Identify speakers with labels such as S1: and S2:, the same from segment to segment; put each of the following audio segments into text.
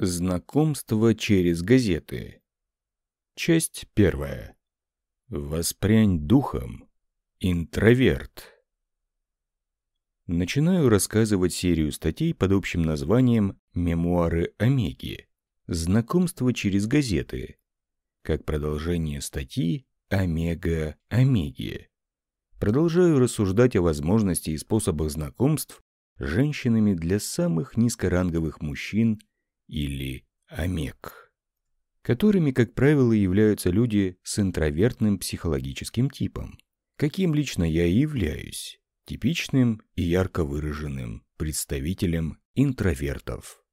S1: Знакомство через газеты. Часть первая. Воспрянь духом. Интроверт. Начинаю рассказывать серию статей под общим названием «Мемуары Омеги. Знакомство через газеты». Как продолжение статьи «Омега Омеги». Продолжаю рассуждать о возможности и способах знакомств с женщинами для самых низкоранговых мужчин – или омег, которыми, как правило, являются люди с интровертным психологическим типом, каким лично я и являюсь, типичным и ярко выраженным представителем интровертов.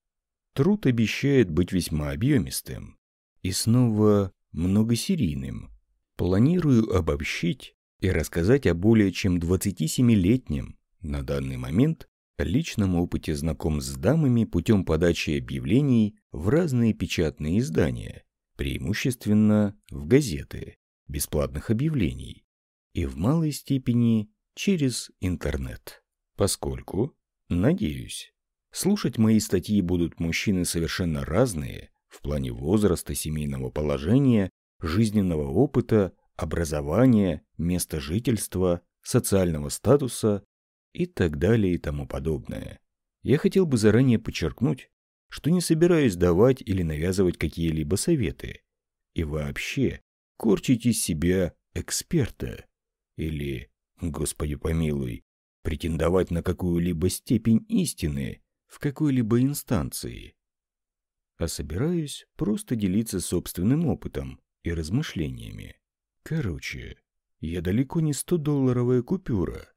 S1: Труд обещает быть весьма объемистым и снова многосерийным. Планирую обобщить и рассказать о более чем 27-летнем на данный момент личном опыте знаком с дамами путем подачи объявлений в разные печатные издания, преимущественно в газеты, бесплатных объявлений и в малой степени через интернет. Поскольку, надеюсь, слушать мои статьи будут мужчины совершенно разные в плане возраста, семейного положения, жизненного опыта, образования, места жительства, социального статуса и так далее и тому подобное. Я хотел бы заранее подчеркнуть, что не собираюсь давать или навязывать какие-либо советы. И вообще, корчить из себя эксперта. Или, Господи помилуй, претендовать на какую-либо степень истины в какой-либо инстанции. А собираюсь просто делиться собственным опытом и размышлениями. Короче, я далеко не 100-долларовая купюра,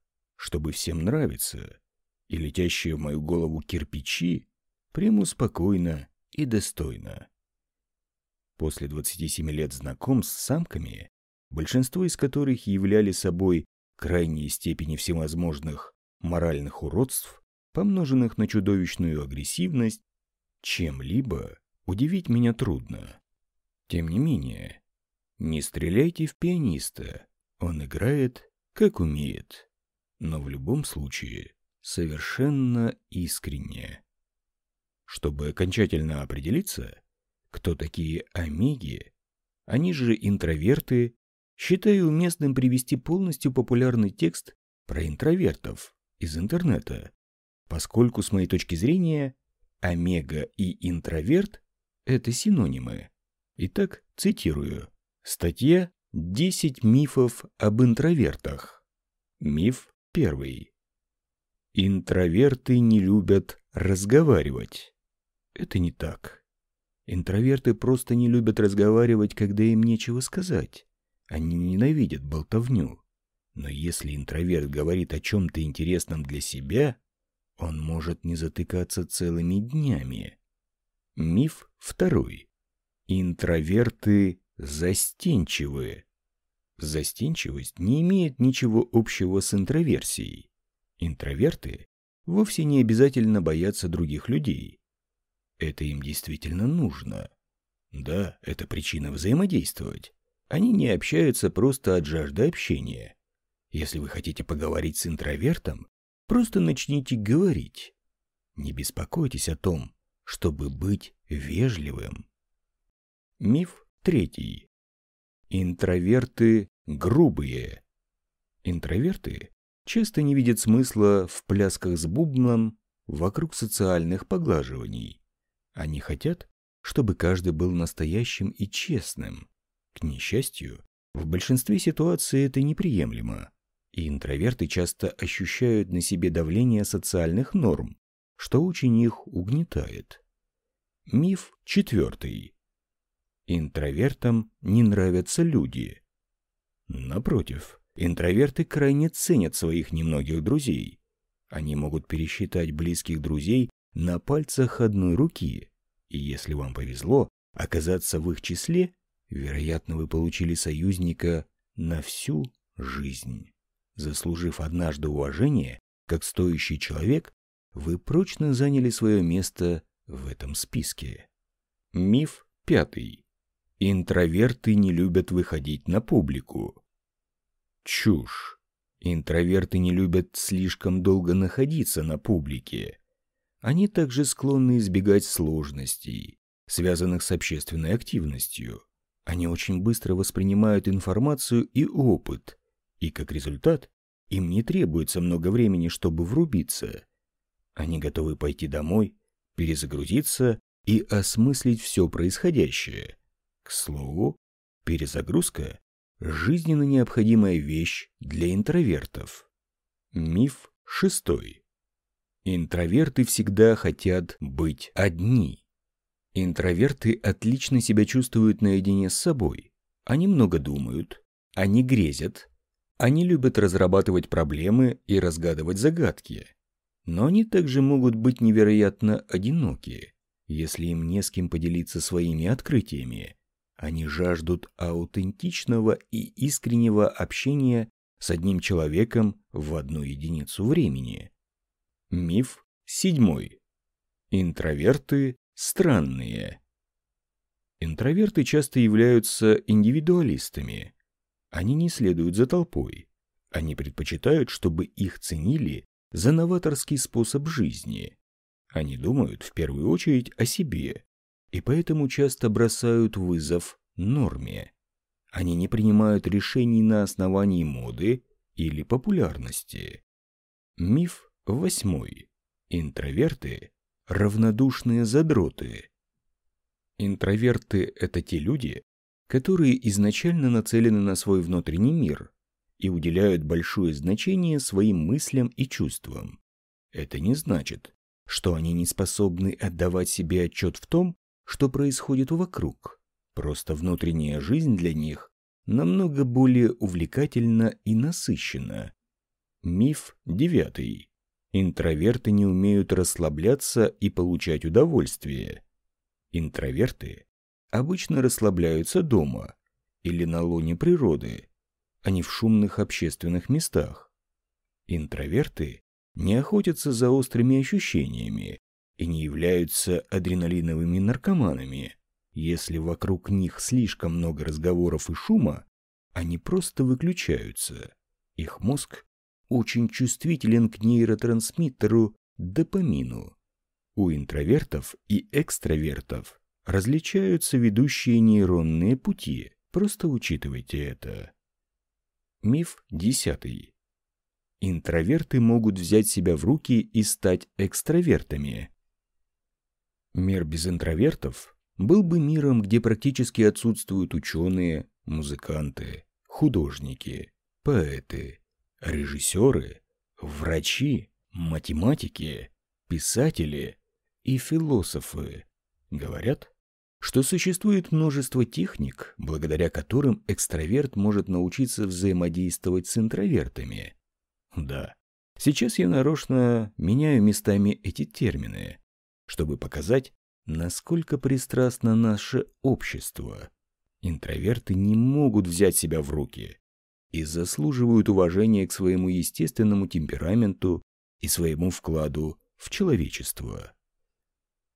S1: чтобы всем нравиться, и летящие в мою голову кирпичи приму спокойно и достойно. После 27 лет знакомств с самками, большинство из которых являли собой крайние степени всевозможных моральных уродств, помноженных на чудовищную агрессивность, чем-либо удивить меня трудно. Тем не менее, не стреляйте в пианиста, он играет, как умеет но в любом случае совершенно искренне. Чтобы окончательно определиться, кто такие омеги, они же интроверты, считаю уместным привести полностью популярный текст про интровертов из интернета, поскольку, с моей точки зрения, омега и интроверт – это синонимы. Итак, цитирую. Статья «10 мифов об интровертах». Миф Первый. Интроверты не любят разговаривать. Это не так. Интроверты просто не любят разговаривать, когда им нечего сказать. Они ненавидят болтовню. Но если интроверт говорит о чем-то интересном для себя, он может не затыкаться целыми днями. Миф второй. Интроверты застенчивые. Застенчивость не имеет ничего общего с интроверсией. Интроверты вовсе не обязательно боятся других людей. Это им действительно нужно. Да, это причина взаимодействовать. Они не общаются просто от жажды общения. Если вы хотите поговорить с интровертом, просто начните говорить. Не беспокойтесь о том, чтобы быть вежливым. Миф третий. Интроверты грубые. Интроверты часто не видят смысла в плясках с бубном вокруг социальных поглаживаний. Они хотят, чтобы каждый был настоящим и честным. К несчастью, в большинстве ситуаций это неприемлемо, и интроверты часто ощущают на себе давление социальных норм, что очень их угнетает. Миф четвертый. Интровертам не нравятся люди. Напротив, интроверты крайне ценят своих немногих друзей. Они могут пересчитать близких друзей на пальцах одной руки. И если вам повезло оказаться в их числе, вероятно, вы получили союзника на всю жизнь. Заслужив однажды уважение, как стоящий человек, вы прочно заняли свое место в этом списке. Миф пятый. Интроверты не любят выходить на публику. Чушь. Интроверты не любят слишком долго находиться на публике. Они также склонны избегать сложностей, связанных с общественной активностью. Они очень быстро воспринимают информацию и опыт, и как результат им не требуется много времени, чтобы врубиться. Они готовы пойти домой, перезагрузиться и осмыслить все происходящее. К слову, перезагрузка – жизненно необходимая вещь для интровертов. Миф шестой. Интроверты всегда хотят быть одни. Интроверты отлично себя чувствуют наедине с собой. Они много думают, они грезят, они любят разрабатывать проблемы и разгадывать загадки. Но они также могут быть невероятно одиноки, если им не с кем поделиться своими открытиями. Они жаждут аутентичного и искреннего общения с одним человеком в одну единицу времени. Миф седьмой. Интроверты странные. Интроверты часто являются индивидуалистами. Они не следуют за толпой. Они предпочитают, чтобы их ценили за новаторский способ жизни. Они думают в первую очередь о себе, и поэтому часто бросают вызов норме. Они не принимают решений на основании моды или популярности. Миф восьмой. Интроверты – равнодушные задроты. Интроверты – это те люди, которые изначально нацелены на свой внутренний мир и уделяют большое значение своим мыслям и чувствам. Это не значит, что они не способны отдавать себе отчет в том, что происходит вокруг. Просто внутренняя жизнь для них намного более увлекательна и насыщена. Миф девятый. Интроверты не умеют расслабляться и получать удовольствие. Интроверты обычно расслабляются дома или на лоне природы, а не в шумных общественных местах. Интроверты не охотятся за острыми ощущениями и не являются адреналиновыми наркоманами. Если вокруг них слишком много разговоров и шума, они просто выключаются. Их мозг очень чувствителен к нейротрансмиттеру допамину. У интровертов и экстравертов различаются ведущие нейронные пути. Просто учитывайте это. Миф десятый. Интроверты могут взять себя в руки и стать экстравертами. Мир без интровертов был бы миром, где практически отсутствуют ученые, музыканты, художники, поэты, режиссеры, врачи, математики, писатели и философы. Говорят, что существует множество техник, благодаря которым экстраверт может научиться взаимодействовать с интровертами. Да, сейчас я нарочно меняю местами эти термины, чтобы показать, насколько пристрастно наше общество. Интроверты не могут взять себя в руки и заслуживают уважения к своему естественному темпераменту и своему вкладу в человечество.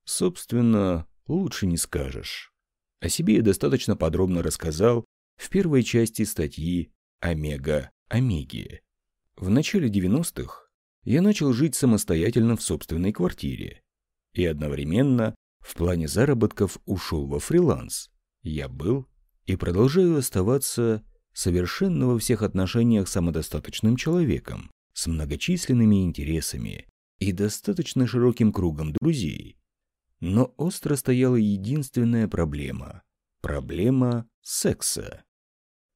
S1: Собственно, лучше не скажешь. О себе я достаточно подробно рассказал в первой части статьи «Омега-Омеги». В начале 90-х я начал жить самостоятельно в собственной квартире и одновременно в плане заработков ушел во фриланс. Я был и продолжаю оставаться совершенно во всех отношениях самодостаточным человеком, с многочисленными интересами и достаточно широким кругом друзей. Но остро стояла единственная проблема – проблема секса.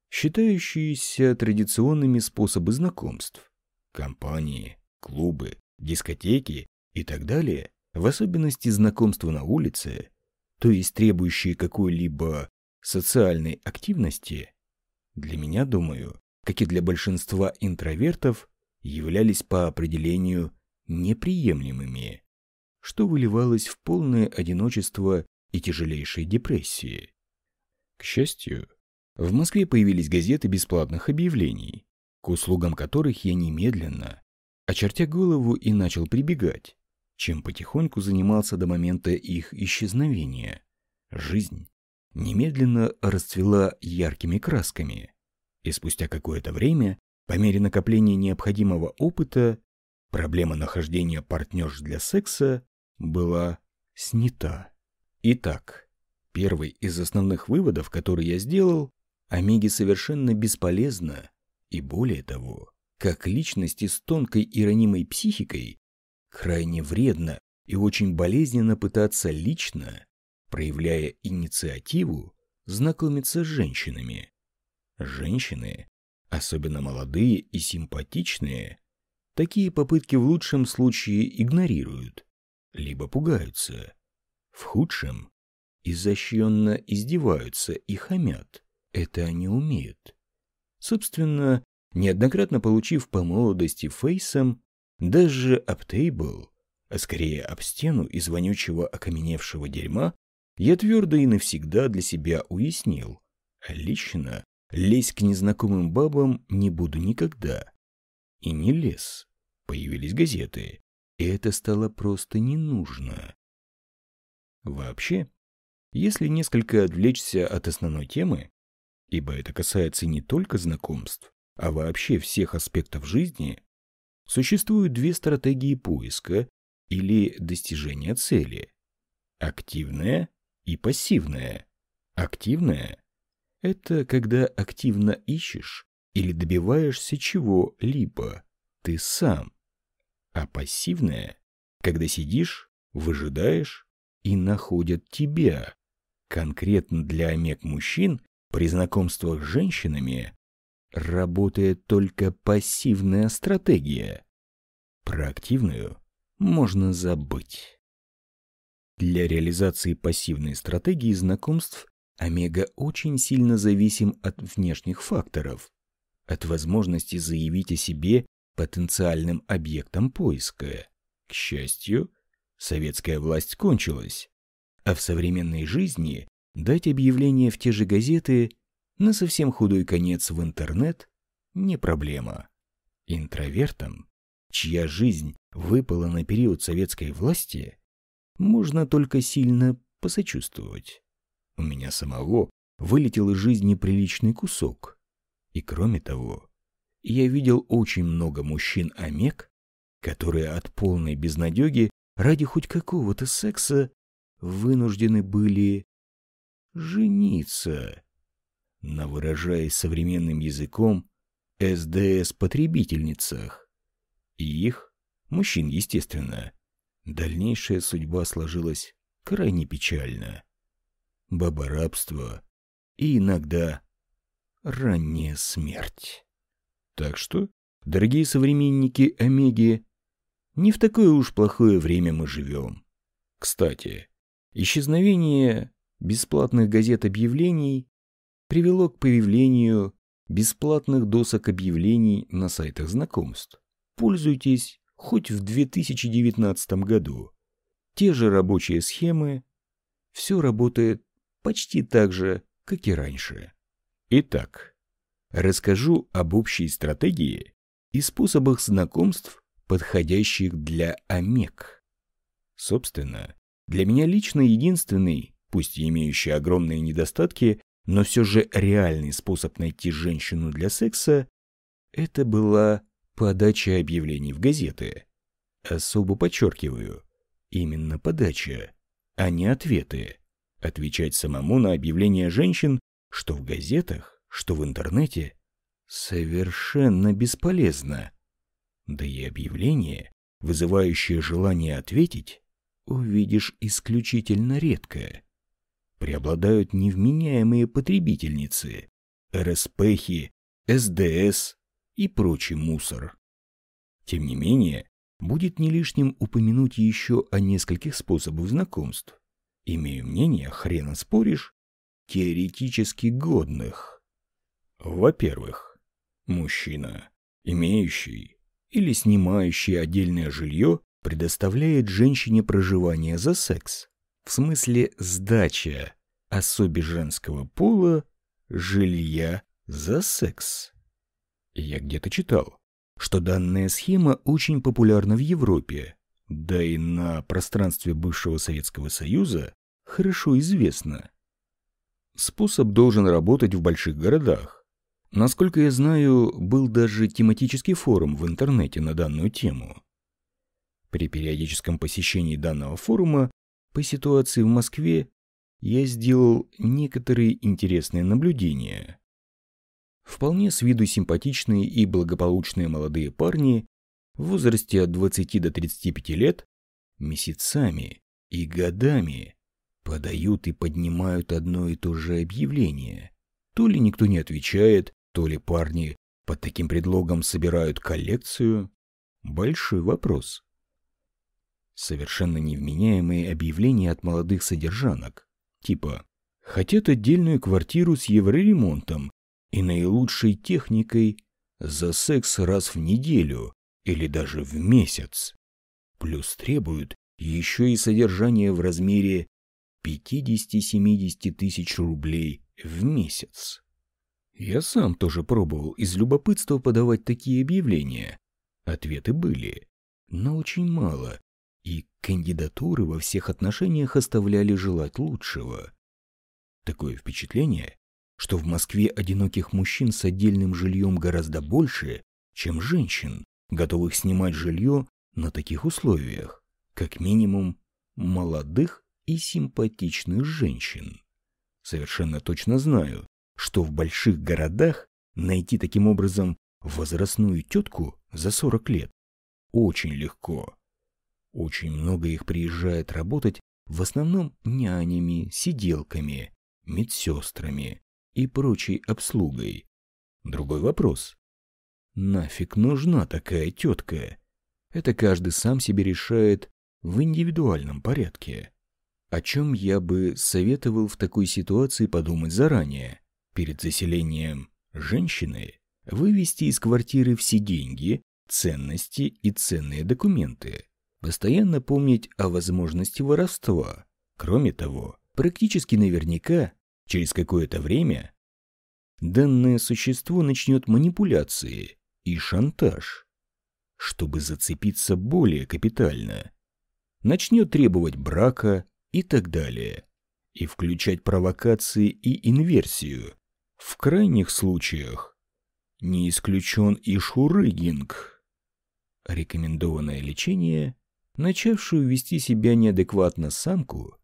S1: Считающиеся традиционными способы знакомств – компании, клубы, дискотеки и так далее в особенности знакомства на улице, то есть требующие какой-либо социальной активности, для меня, думаю, как и для большинства интровертов, являлись по определению неприемлемыми, что выливалось в полное одиночество и тяжелейшие депрессии. К счастью, в Москве появились газеты бесплатных объявлений, к услугам которых я немедленно, очертя голову и начал прибегать чем потихоньку занимался до момента их исчезновения. Жизнь немедленно расцвела яркими красками, и спустя какое-то время, по мере накопления необходимого опыта, проблема нахождения партнерш для секса была снята. Итак, первый из основных выводов, который я сделал, Омеге совершенно бесполезно, и более того, как личности с тонкой и ранимой психикой, крайне вредно и очень болезненно пытаться лично, проявляя инициативу, знакомиться с женщинами. Женщины, особенно молодые и симпатичные, такие попытки в лучшем случае игнорируют, либо пугаются. В худшем изощренно издеваются и хамят. Это они умеют. Собственно, неоднократно получив по молодости фейсом, даже об тейбл, а скорее об стену из вонючего окаменевшего дерьма, я твердо и навсегда для себя уяснил. Лично лезть к незнакомым бабам не буду никогда. И не лез. Появились газеты, и это стало просто не нужно. Вообще, если несколько отвлечься от основной темы, ибо это касается не только знакомств, а вообще всех аспектов жизни, существуют две стратегии поиска или достижения цели. Активная и пассивная. Активная – это когда активно ищешь или добиваешься чего-либо ты сам. А пассивная – когда сидишь, выжидаешь и находят тебя. Конкретно для омег-мужчин при знакомствах с женщинами работает только пассивная стратегия. Про активную можно забыть. Для реализации пассивной стратегии знакомств Омега очень сильно зависим от внешних факторов, от возможности заявить о себе потенциальным объектом поиска. К счастью, советская власть кончилась, а в современной жизни дать объявление в те же газеты на совсем худой конец в интернет не проблема. Интровертам, чья жизнь выпала на период советской власти, можно только сильно посочувствовать. У меня самого вылетел из жизни приличный кусок. И кроме того, я видел очень много мужчин-омег, которые от полной безнадеги ради хоть какого-то секса вынуждены были жениться на, выражаясь современным языком, СДС-потребительницах. И их, мужчин, естественно, дальнейшая судьба сложилась крайне печально. Баборабство и иногда ранняя смерть. Так что, дорогие современники Омеги, не в такое уж плохое время мы живем. Кстати, исчезновение бесплатных газет объявлений привело к появлению бесплатных досок объявлений на сайтах знакомств. Пользуйтесь хоть в 2019 году. Те же рабочие схемы, все работает почти так же, как и раньше. Итак, расскажу об общей стратегии и способах знакомств, подходящих для ОМЕК. Собственно, для меня лично единственный, пусть и имеющий огромные недостатки, но все же реальный способ найти женщину для секса – это была подача объявлений в газеты. Особо подчеркиваю, именно подача, а не ответы. Отвечать самому на объявления женщин, что в газетах, что в интернете, совершенно бесполезно. Да и объявление, вызывающее желание ответить, увидишь исключительно редко преобладают невменяемые потребительницы, РСПхи, СДС и прочий мусор. Тем не менее, будет не лишним упомянуть еще о нескольких способах знакомств. Имею мнение, хрена споришь, теоретически годных. Во-первых, мужчина, имеющий или снимающий отдельное жилье, предоставляет женщине проживание за секс в смысле сдача особе женского пола жилья за секс. Я где-то читал, что данная схема очень популярна в Европе, да и на пространстве бывшего Советского Союза хорошо известна. Способ должен работать в больших городах. Насколько я знаю, был даже тематический форум в интернете на данную тему. При периодическом посещении данного форума по ситуации в Москве я сделал некоторые интересные наблюдения. Вполне с виду симпатичные и благополучные молодые парни в возрасте от 20 до 35 лет месяцами и годами подают и поднимают одно и то же объявление. То ли никто не отвечает, то ли парни под таким предлогом собирают коллекцию. Большой вопрос. Совершенно невменяемые объявления от молодых содержанок. Типа «Хотят отдельную квартиру с евроремонтом и наилучшей техникой за секс раз в неделю или даже в месяц. Плюс требуют еще и содержание в размере 50-70 тысяч рублей в месяц. Я сам тоже пробовал из любопытства подавать такие объявления. Ответы были, но очень мало, и кандидатуры во всех отношениях оставляли желать лучшего. Такое впечатление, что в Москве одиноких мужчин с отдельным жильем гораздо больше, чем женщин, готовых снимать жилье на таких условиях, как минимум молодых и симпатичных женщин. Совершенно точно знаю, что в больших городах найти таким образом возрастную тетку за 40 лет очень легко. Очень много их приезжает работать в основном нянями, сиделками, медсестрами и прочей обслугой. Другой вопрос. Нафиг нужна такая тетка? Это каждый сам себе решает в индивидуальном порядке. О чем я бы советовал в такой ситуации подумать заранее. Перед заселением женщины вывести из квартиры все деньги, ценности и ценные документы. Постоянно помнить о возможности воровства. Кроме того, практически наверняка через какое-то время данное существо начнет манипуляции и шантаж, чтобы зацепиться более капитально. Начнет требовать брака и так далее, и включать провокации и инверсию. В крайних случаях не исключен и шурыгинг. Рекомендованное лечение, начавшую вести себя неадекватно самку,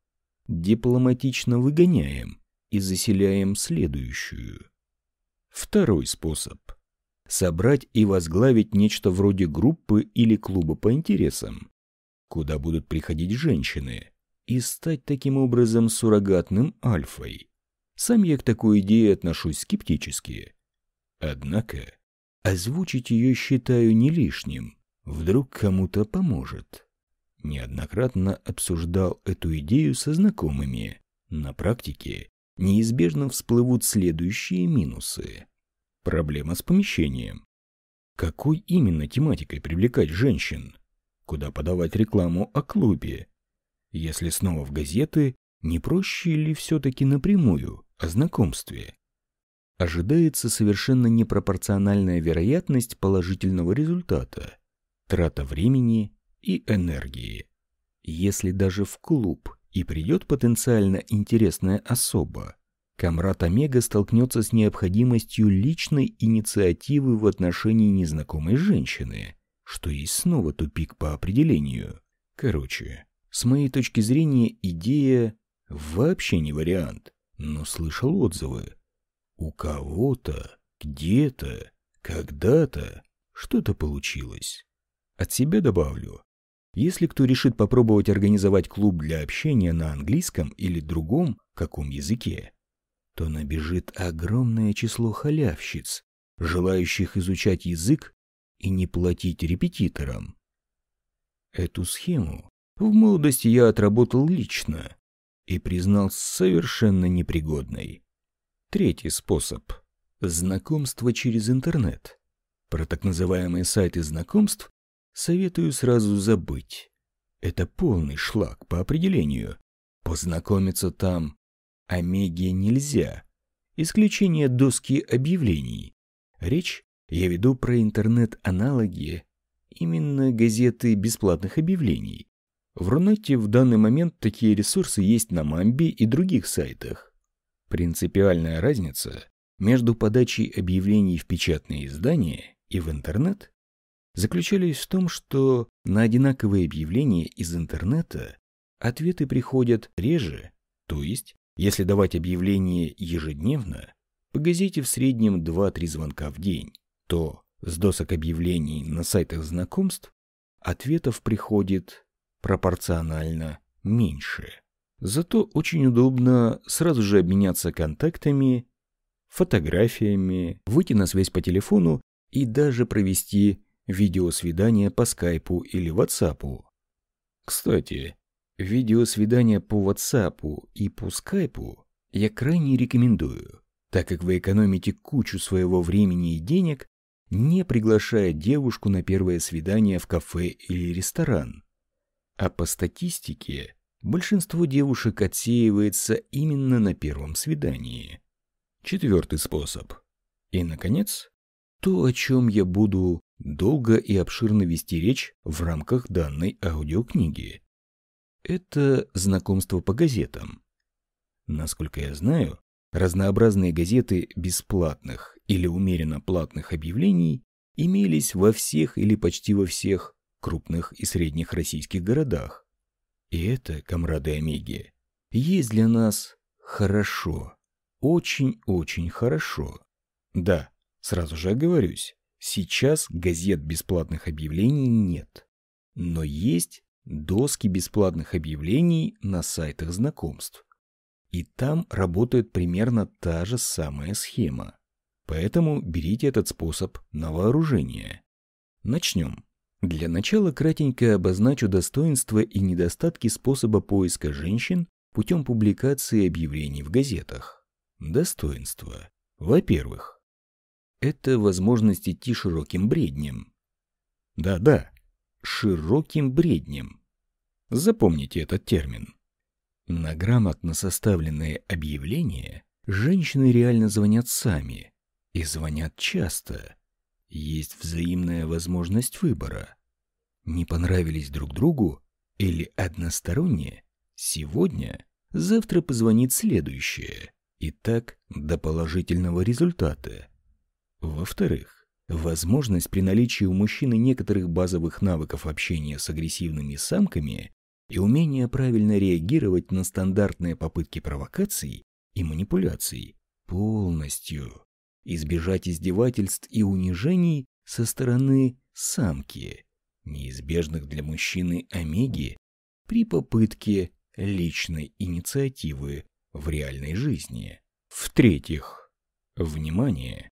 S1: дипломатично выгоняем и заселяем следующую. Второй способ – собрать и возглавить нечто вроде группы или клуба по интересам, куда будут приходить женщины, и стать таким образом суррогатным альфой. Сам я к такой идее отношусь скептически. Однако озвучить ее считаю не лишним, вдруг кому-то поможет. Неоднократно обсуждал эту идею со знакомыми. На практике неизбежно всплывут следующие минусы. Проблема с помещением. Какой именно тематикой привлекать женщин? Куда подавать рекламу о клубе? Если снова в газеты, не проще ли все-таки напрямую о знакомстве? Ожидается совершенно непропорциональная вероятность положительного результата, трата времени и энергии. Если даже в клуб и придет потенциально интересная особа, Камрад Омега столкнется с необходимостью личной инициативы в отношении незнакомой женщины, что есть снова тупик по определению. Короче, с моей точки зрения, идея вообще не вариант, но слышал отзывы. У кого-то, где-то, когда-то что-то получилось. От себя добавлю. Если кто решит попробовать организовать клуб для общения на английском или другом каком языке, то набежит огромное число халявщиц, желающих изучать язык и не платить репетиторам. Эту схему в молодости я отработал лично и признал совершенно непригодной. Третий способ – знакомство через интернет. Про так называемые сайты знакомств советую сразу забыть. Это полный шлак по определению. Познакомиться там Омеге нельзя. Исключение доски объявлений. Речь я веду про интернет-аналоги, именно газеты бесплатных объявлений. В Рунете в данный момент такие ресурсы есть на Мамбе и других сайтах. Принципиальная разница между подачей объявлений в печатные издания и в интернет заключались в том, что на одинаковые объявления из интернета ответы приходят реже, то есть, если давать объявление ежедневно, по газете в среднем 2-3 звонка в день, то с досок объявлений на сайтах знакомств ответов приходит пропорционально меньше. Зато очень удобно сразу же обменяться контактами, фотографиями, выйти на связь по телефону и даже провести видеосвидание по скайпу или ватсапу. Кстати, видеосвидания по ватсапу и по скайпу я крайне рекомендую, так как вы экономите кучу своего времени и денег, не приглашая девушку на первое свидание в кафе или ресторан. А по статистике, большинство девушек отсеивается именно на первом свидании. Четвертый способ. И, наконец, то, о чем я буду долго и обширно вести речь в рамках данной аудиокниги. Это знакомство по газетам. Насколько я знаю, разнообразные газеты бесплатных или умеренно платных объявлений имелись во всех или почти во всех крупных и средних российских городах. И это, комрады Омеги, есть для нас хорошо. Очень-очень хорошо. Да, сразу же оговорюсь, Сейчас газет бесплатных объявлений нет. Но есть доски бесплатных объявлений на сайтах знакомств. И там работает примерно та же самая схема. Поэтому берите этот способ на вооружение. Начнем. Для начала кратенько обозначу достоинства и недостатки способа поиска женщин путем публикации объявлений в газетах. Достоинства. Во-первых, это возможность идти широким бреднем. Да-да, широким бреднем. Запомните этот термин. На грамотно составленные объявления женщины реально звонят сами. И звонят часто. Есть взаимная возможность выбора. Не понравились друг другу или односторонне? Сегодня, завтра позвонит следующее. И так до положительного результата. Во-вторых, возможность при наличии у мужчины некоторых базовых навыков общения с агрессивными самками и умение правильно реагировать на стандартные попытки провокаций и манипуляций полностью избежать издевательств и унижений со стороны самки, неизбежных для мужчины омеги при попытке личной инициативы в реальной жизни. В-третьих, внимание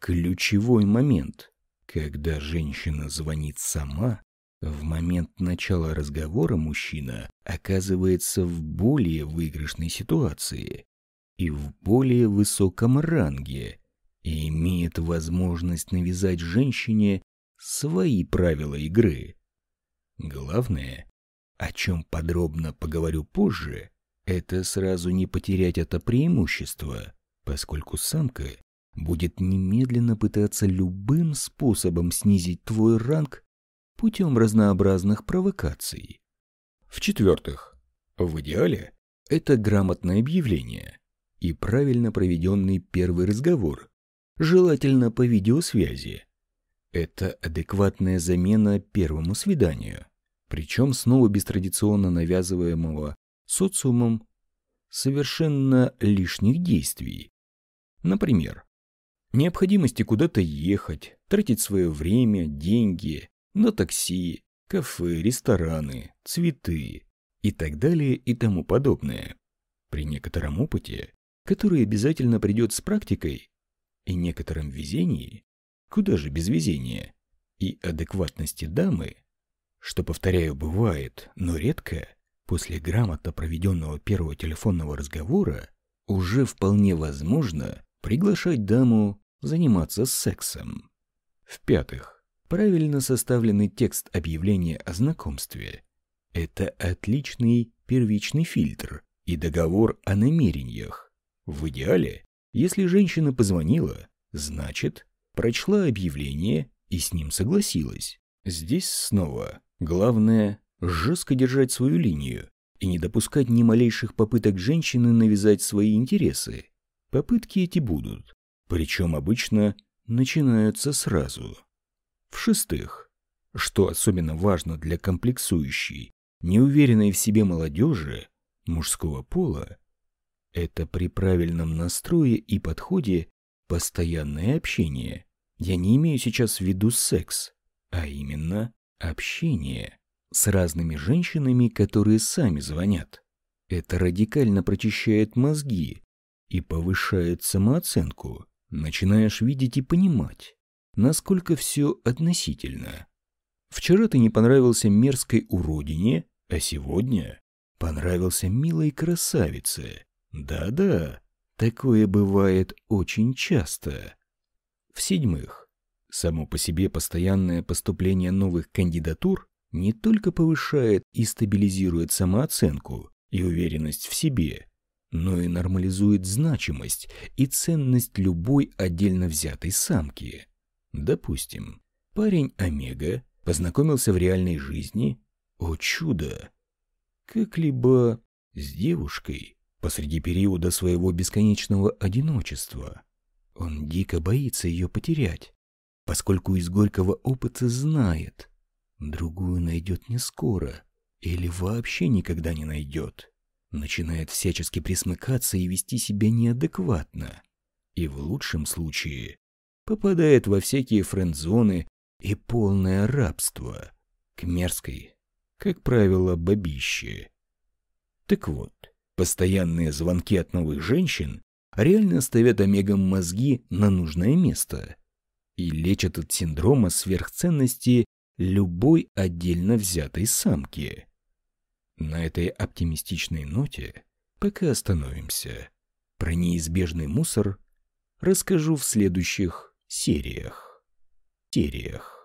S1: Ключевой момент, когда женщина звонит сама, в момент начала разговора мужчина оказывается в более выигрышной ситуации и в более высоком ранге и имеет возможность навязать женщине свои правила игры. Главное, о чем подробно поговорю позже, это сразу не потерять это преимущество, поскольку самка будет немедленно пытаться любым способом снизить твой ранг путем разнообразных провокаций. В-четвертых, в идеале это грамотное объявление и правильно проведенный первый разговор, желательно по видеосвязи. Это адекватная замена первому свиданию, причем снова без традиционно навязываемого социумом совершенно лишних действий. Например, Необходимости куда-то ехать, тратить свое время, деньги на такси, кафе, рестораны, цветы и так далее и тому подобное. При некотором опыте, который обязательно придет с практикой, и некотором везении, куда же без везения, и адекватности дамы, что, повторяю, бывает, но редко, после грамотно проведенного первого телефонного разговора, уже вполне возможно приглашать даму заниматься сексом. В-пятых, правильно составленный текст объявления о знакомстве – это отличный первичный фильтр и договор о намерениях. В идеале, если женщина позвонила, значит, прочла объявление и с ним согласилась. Здесь снова главное – жестко держать свою линию и не допускать ни малейших попыток женщины навязать свои интересы. Попытки эти будут, причем обычно начинаются сразу. В-шестых, что особенно важно для комплексующей, неуверенной в себе молодежи мужского пола, это при правильном настрое и подходе постоянное общение. Я не имею сейчас в виду секс, а именно общение с разными женщинами, которые сами звонят. Это радикально прочищает мозги и повышает самооценку. Начинаешь видеть и понимать, насколько все относительно. Вчера ты не понравился мерзкой уродине, а сегодня понравился милой красавице. Да-да, такое бывает очень часто. В-седьмых, само по себе постоянное поступление новых кандидатур не только повышает и стабилизирует самооценку и уверенность в себе, но и нормализует значимость и ценность любой отдельно взятой самки. Допустим, парень Омега познакомился в реальной жизни, о чудо, как-либо с девушкой посреди периода своего бесконечного одиночества. Он дико боится ее потерять, поскольку из горького опыта знает, другую найдет не скоро или вообще никогда не найдет. Начинает всячески присмыкаться и вести себя неадекватно. И в лучшем случае попадает во всякие френд-зоны и полное рабство к мерзкой, как правило, бабище. Так вот, постоянные звонки от новых женщин реально ставят омегам мозги на нужное место и лечат от синдрома сверхценности любой отдельно взятой самки. На этой оптимистичной ноте пока остановимся. Про неизбежный мусор расскажу в следующих сериях. Сериях.